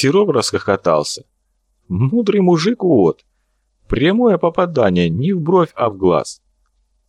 Серов расхохотался. Мудрый мужик вот. Прямое попадание не в бровь, а в глаз.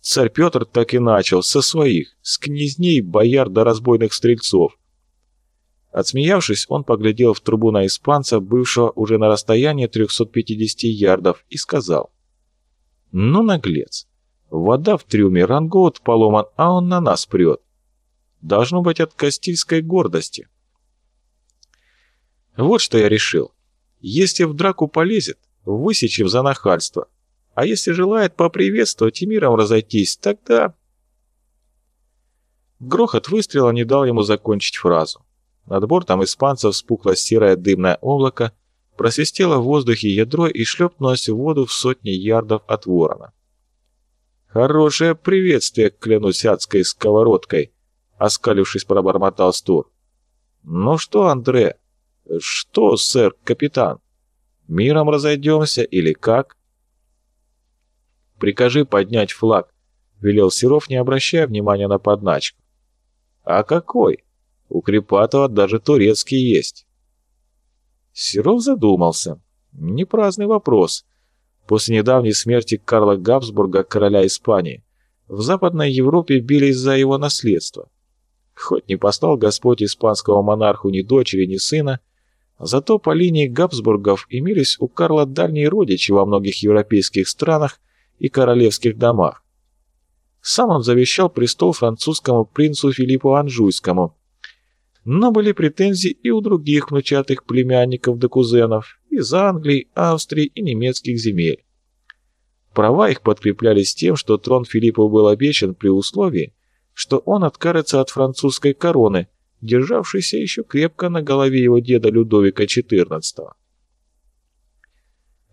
Царь Петр так и начал, со своих, с князней, бояр до разбойных стрельцов. Отсмеявшись, он поглядел в трубу на испанца, бывшего уже на расстоянии 350 ярдов, и сказал. «Ну, наглец, вода в трюме, рангоут поломан, а он на нас прет. Должно быть от кастильской гордости». Вот что я решил. Если в драку полезет, высечем за нахальство. А если желает поприветствовать и миром разойтись, тогда... Грохот выстрела не дал ему закончить фразу. Над бортом испанцев вспухло серое дымное облако, просвистело в воздухе ядро и шлепнулось в воду в сотни ярдов от ворона. «Хорошее приветствие, клянусь адской сковородкой!» — оскалившись, пробормотал Стур. «Ну что, Андре?» «Что, сэр, капитан? Миром разойдемся или как?» «Прикажи поднять флаг», — велел Серов, не обращая внимания на подначку. «А какой? У Крепатова даже турецкий есть». Серов задумался. Непраздный вопрос. После недавней смерти Карла Габсбурга, короля Испании, в Западной Европе бились за его наследство. Хоть не послал Господь испанскому монарху ни дочери, ни сына, Зато по линии Габсбургов имелись у Карла дальние родичи во многих европейских странах и королевских домах. Сам он завещал престол французскому принцу Филиппу Анжуйскому. Но были претензии и у других внучатых племянников да кузенов из Англии, Австрии и немецких земель. Права их подкреплялись тем, что трон Филиппу был обещан при условии, что он откажется от французской короны – державшийся еще крепко на голове его деда Людовика XIV.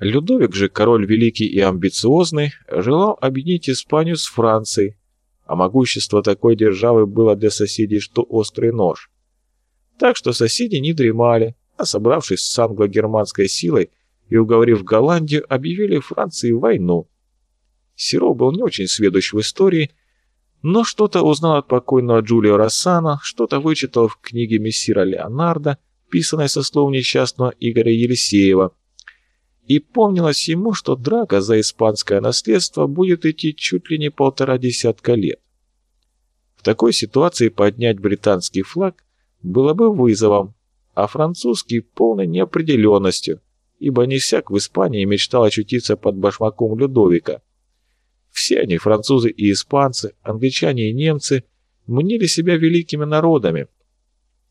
Людовик же, король великий и амбициозный, желал объединить Испанию с Францией, а могущество такой державы было для соседей что острый нож. Так что соседи не дремали, а собравшись с англо-германской силой и уговорив Голландию, объявили Франции войну. Сиро был не очень сведущ в истории но что-то узнал от покойного Джулио Рассана, что-то вычитал в книге мессира Леонардо, писанной со слов несчастного Игоря Елисеева. И помнилось ему, что драка за испанское наследство будет идти чуть ли не полтора десятка лет. В такой ситуации поднять британский флаг было бы вызовом, а французский – полной неопределенностью, ибо не всяк в Испании мечтал очутиться под башмаком Людовика – все они, французы и испанцы, англичане и немцы, мнили себя великими народами,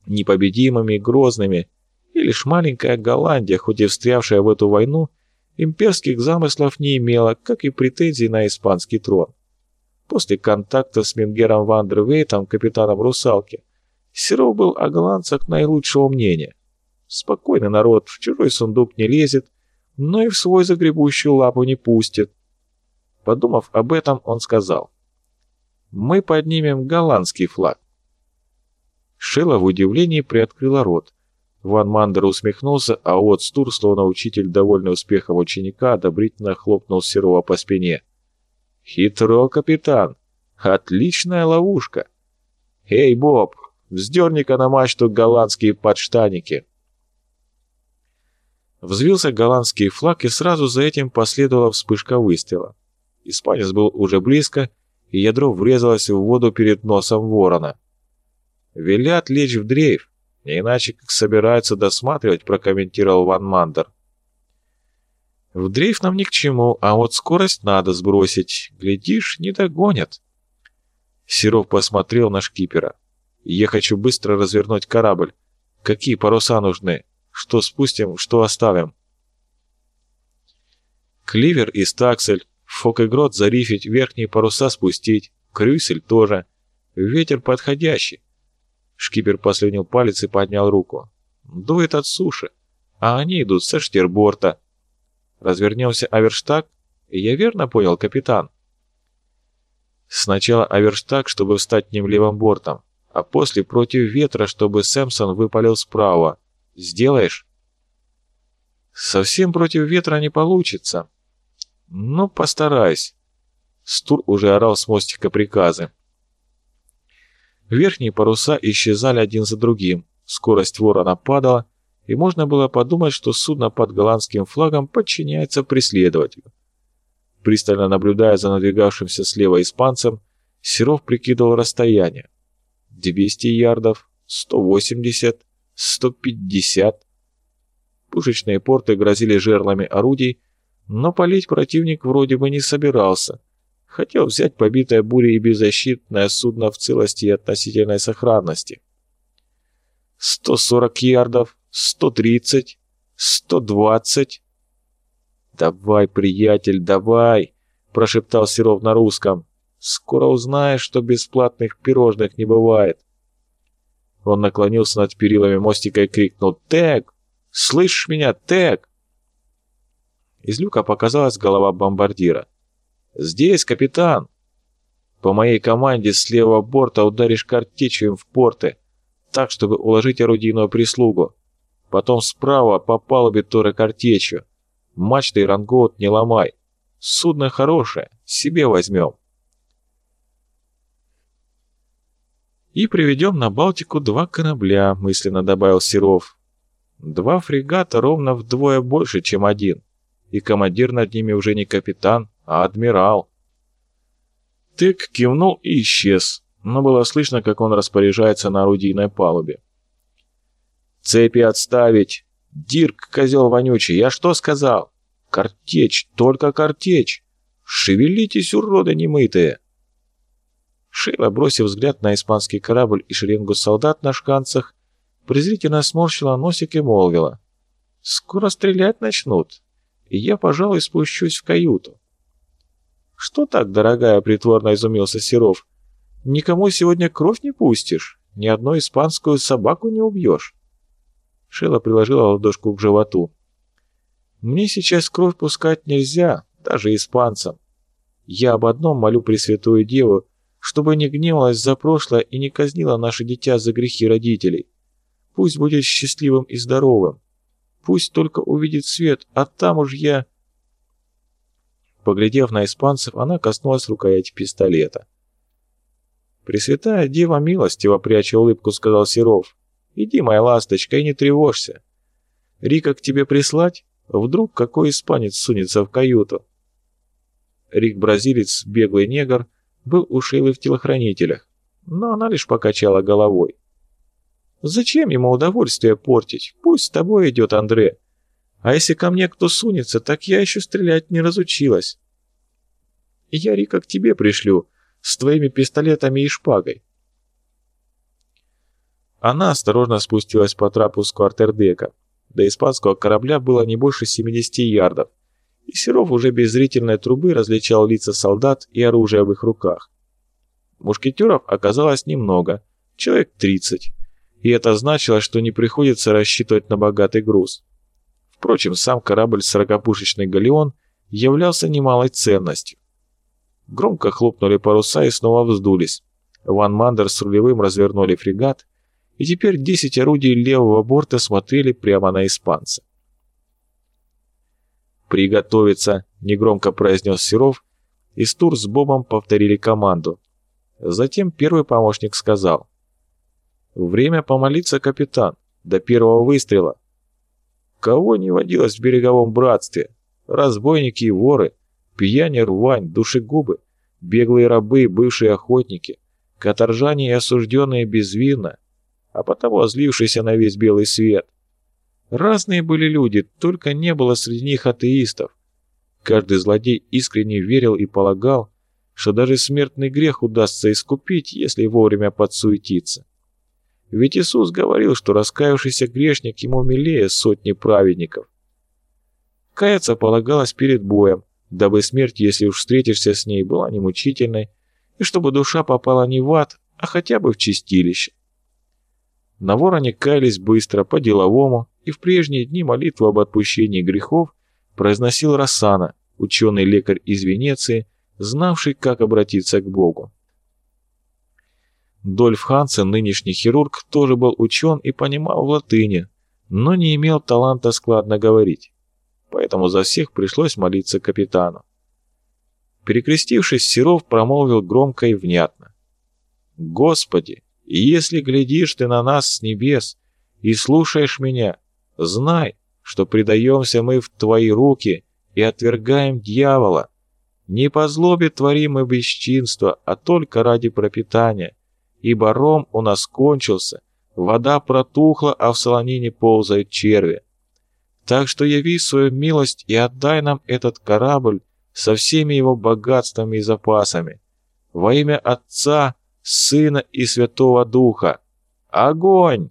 непобедимыми и грозными, и лишь маленькая Голландия, хоть и встрявшая в эту войну, имперских замыслов не имела, как и претензий на испанский трон. После контакта с Мингером Вандервейтом, капитаном «Русалки», Серов был о голландцах наилучшего мнения. Спокойный народ в чужой сундук не лезет, но и в свой загребущую лапу не пустит. Подумав об этом, он сказал, «Мы поднимем голландский флаг». Шила в удивлении приоткрыла рот. Ван Мандер усмехнулся, а От Стур, словно учитель, довольный успехом ученика, одобрительно хлопнул Серова по спине. «Хитро, капитан! Отличная ловушка! Эй, Боб, вздерни-ка на мачту голландские подштаники!» Взвился голландский флаг, и сразу за этим последовала вспышка выстрела. Испанец был уже близко, и ядро врезалось в воду перед носом ворона. «Велят лечь в дрейф, не иначе как собираются досматривать», прокомментировал Ван Мандер. «В дрейф нам ни к чему, а вот скорость надо сбросить. Глядишь, не догонят». Серов посмотрел на шкипера. «Я хочу быстро развернуть корабль. Какие паруса нужны? Что спустим, что оставим?» «Кливер и стаксель, Фок и грот зарифить, верхние паруса спустить, крюсель тоже. Ветер подходящий. Шкипер послюнил палец и поднял руку. Дует от суши, а они идут со штерборта. Развернемся Аверштаг, я верно понял, капитан? Сначала Аверштаг, чтобы встать ним левым бортом, а после против ветра, чтобы Сэмпсон выпалил справа. Сделаешь? Совсем против ветра не получится. «Ну, постараюсь». Стур уже орал с мостика приказы. Верхние паруса исчезали один за другим, скорость ворона падала, и можно было подумать, что судно под голландским флагом подчиняется преследователю. Пристально наблюдая за надвигавшимся слева испанцем, Серов прикидывал расстояние. 200 ярдов, 180, 150. Пушечные порты грозили жерлами орудий, но палить противник вроде бы не собирался. Хотел взять побитое бурей и беззащитное судно в целости и относительной сохранности. 140 ярдов, 130, 120. «Давай, приятель, давай!» – прошептал Серов на русском. «Скоро узнаешь, что бесплатных пирожных не бывает». Он наклонился над перилами мостика и крикнул «Тэг! Слышишь меня, Тэг?» Из люка показалась голова бомбардира. «Здесь, капитан!» «По моей команде с левого борта ударишь картечью в порты, так, чтобы уложить орудийную прислугу. Потом справа по палубе тоже картечью. Мачты и рангоут не ломай. Судно хорошее, себе возьмем». «И приведем на Балтику два корабля», — мысленно добавил Серов. «Два фрегата ровно вдвое больше, чем один, и командир над ними уже не капитан, а адмирал». Тык кивнул и исчез, но было слышно, как он распоряжается на орудийной палубе. «Цепи отставить! Дирк, козел вонючий, я что сказал? Картечь, только картечь! Шевелитесь, уроды немытые!» Шейла, бросив взгляд на испанский корабль и шеренгу солдат на шканцах, презрительно сморщила носик и молвила. «Скоро стрелять начнут, я, пожалуй, спущусь в каюту». «Что так, дорогая?» — притворно изумился Серов. «Никому сегодня кровь не пустишь, ни одну испанскую собаку не убьешь». Шейла приложила ладошку к животу. «Мне сейчас кровь пускать нельзя, даже испанцам. Я об одном молю Пресвятую Деву, чтобы не гневалась за прошлое и не казнила наше дитя за грехи родителей. Пусть будет счастливым и здоровым. Пусть только увидит свет, а там уж я...» Поглядев на испанцев, она коснулась рукояти пистолета. «Пресвятая Дева милостиво, пряча улыбку, сказал Серов. Иди, моя ласточка, и не тревожься. Рика к тебе прислать? Вдруг какой испанец сунется в каюту?» Рик-бразилец, беглый негр, был у Шейлы в телохранителях, но она лишь покачала головой. «Зачем ему удовольствие портить? Пусть с тобой идет Андре. А если ко мне кто сунется, так я еще стрелять не разучилась. Я Рика к тебе пришлю, с твоими пистолетами и шпагой». Она осторожно спустилась по трапу с квартердека. До испанского корабля было не больше 70 ярдов, и Серов уже без зрительной трубы различал лица солдат и оружие в их руках. Мушкетеров оказалось немного, человек 30, и это значило, что не приходится рассчитывать на богатый груз. Впрочем, сам корабль «Сорокопушечный галеон» являлся немалой ценностью. Громко хлопнули паруса и снова вздулись. Ван Мандер с рулевым развернули фрегат, и теперь 10 орудий левого борта смотрели прямо на испанца. «Приготовиться!» — негромко произнес Серов, и Стур с Бобом повторили команду. Затем первый помощник сказал. «Время помолиться, капитан, до первого выстрела». Кого не водилось в береговом братстве? Разбойники и воры, пьяни рвань, душегубы, беглые рабы, бывшие охотники, каторжане и осужденные безвинно, а потому озлившиеся на весь белый свет. Разные были люди, только не было среди них атеистов. Каждый злодей искренне верил и полагал, что даже смертный грех удастся искупить, если вовремя подсуетиться. Ведь Иисус говорил, что раскаявшийся грешник ему милее сотни праведников. Каяться полагалось перед боем, дабы смерть, если уж встретишься с ней, была не мучительной, и чтобы душа попала не в ад, а хотя бы в чистилище. На вороне каялись быстро, по-деловому, и в прежние дни молитву об отпущении грехов произносил Рассана, ученый-лекарь из Венеции, знавший, как обратиться к Богу. Дольф Хансен, нынешний хирург, тоже был учен и понимал в латыни, но не имел таланта складно говорить, поэтому за всех пришлось молиться капитану. Перекрестившись, Серов промолвил громко и внятно. «Господи, если глядишь ты на нас с небес и слушаешь меня, Знай, что предаемся мы в твои руки и отвергаем дьявола. Не по злобе творим мы бесчинство, а только ради пропитания, ибо ром у нас кончился, вода протухла, а в солонине ползают черви. Так что яви свою милость и отдай нам этот корабль со всеми его богатствами и запасами. Во имя Отца, Сына и Святого Духа. Огонь!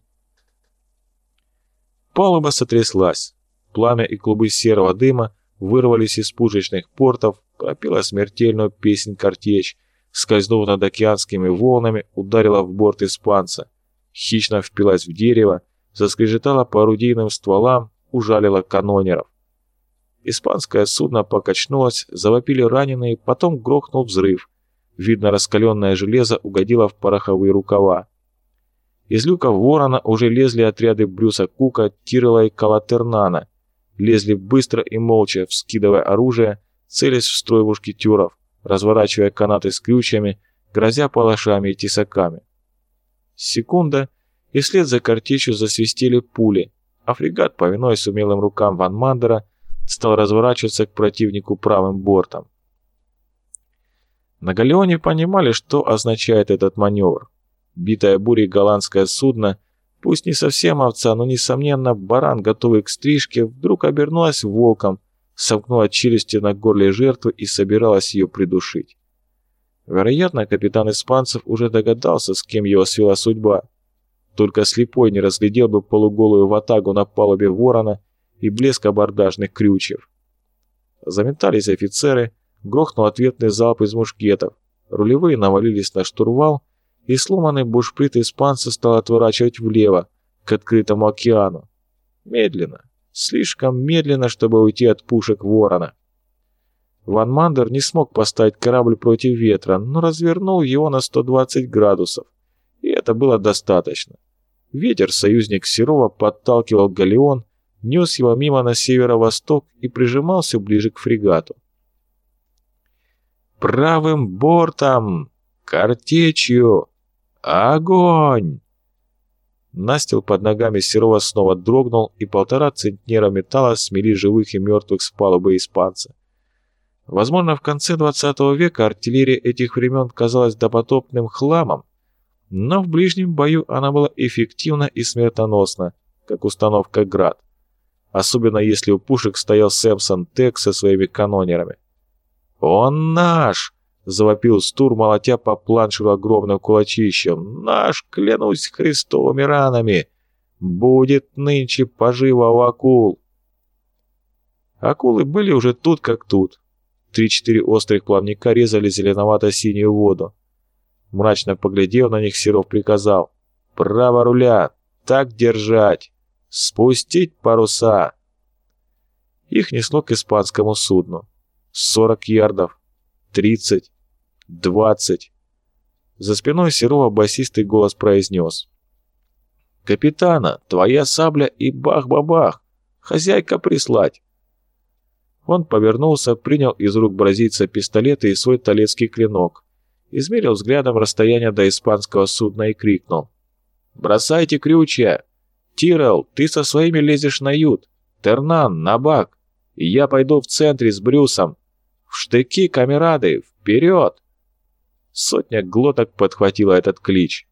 Палуба сотряслась. Пламя и клубы серого дыма вырвались из пушечных портов, пропела смертельную песнь картечь, скользнув над океанскими волнами, ударила в борт испанца. Хищно впилась в дерево, заскрежетала по орудийным стволам, ужалила канонеров. Испанское судно покачнулось, завопили раненые, потом грохнул взрыв. Видно, раскаленное железо угодило в пороховые рукава. Из люков ворона уже лезли отряды Брюса Кука, Тирела и Калатернана. Лезли быстро и молча, вскидывая оружие, целясь в строй мушкетеров, разворачивая канаты с крючьями, грозя палашами и тесаками. Секунда, и вслед за картечью засвистели пули, а фрегат, повинуясь умелым рукам Ван Мандера, стал разворачиваться к противнику правым бортом. На Галеоне понимали, что означает этот маневр. Битое бурей голландское судно, пусть не совсем овца, но, несомненно, баран, готовый к стрижке, вдруг обернулась волком, сомкнула челюсти на горле жертвы и собиралась ее придушить. Вероятно, капитан испанцев уже догадался, с кем его свела судьба. Только слепой не разглядел бы полуголую ватагу на палубе ворона и блеск абордажных крючев. Заметались офицеры, грохнул ответный залп из мушкетов, рулевые навалились на штурвал, и сломанный бушприт испанца стал отворачивать влево, к открытому океану. Медленно, слишком медленно, чтобы уйти от пушек ворона. Ван Мандер не смог поставить корабль против ветра, но развернул его на 120 градусов, и это было достаточно. Ветер, союзник Серова, подталкивал галеон, нес его мимо на северо-восток и прижимался ближе к фрегату. «Правым бортом! Картечью! Огонь!» Настил под ногами Серова снова дрогнул, и полтора центнера металла смели живых и мертвых с палубы испанца. Возможно, в конце 20 века артиллерия этих времен казалась допотопным хламом, но в ближнем бою она была эффективна и смертоносна, как установка «Град», особенно если у пушек стоял Сэмсон Тек со своими канонерами. «Он наш!» — завопил Стур, молотя по планшеру огромным кулачищем. «Наш, клянусь христовыми ранами! Будет нынче поживо у акул!» Акулы были уже тут как тут. Три-четыре острых плавника резали зеленовато-синюю воду. Мрачно поглядев на них, Серов приказал. «Право руля! Так держать! Спустить паруса!» Их несло к испанскому судну. Сорок ярдов, тридцать, двадцать. За спиной Серова басистый голос произнес. «Капитана, твоя сабля и бах-бабах! Хозяйка прислать!» Он повернулся, принял из рук бразильца пистолет и свой талецкий клинок измерил взглядом расстояние до испанского судна и крикнул. «Бросайте крючья! Тирел, ты со своими лезешь на ют! Тернан, на бак! Я пойду в центре с Брюсом! В штыки, камерады! Вперед!» Сотня глоток подхватила этот клич.